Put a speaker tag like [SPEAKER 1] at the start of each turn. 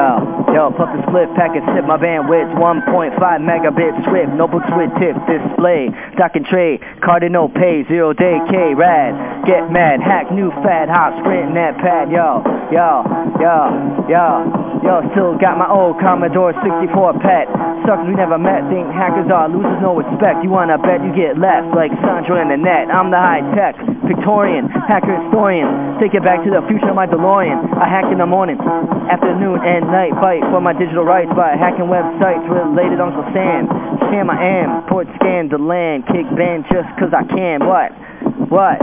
[SPEAKER 1] Yo, yo, puff the split packet, sip my bandwidth, 1.5 megabit swift, notebooks with tip display, stock and trade, cardinal pay, zero day K, rad, get mad, hack new fad, hot sprint, net pad, yo, yo, yo, yo, yo, still got my old Commodore 64 pet, suckers we never met, think hackers are losers, no respect, you wanna bet you get left, like Sandra in the net, I'm the high tech, Victorian, hacker historian, take it back to the future of my DeLorean, I hack in the morning, afternoon and night, fight for my digital rights by hacking websites related Uncle Sam. Sam I am, port scan the land, kick band just cause I can, what? What?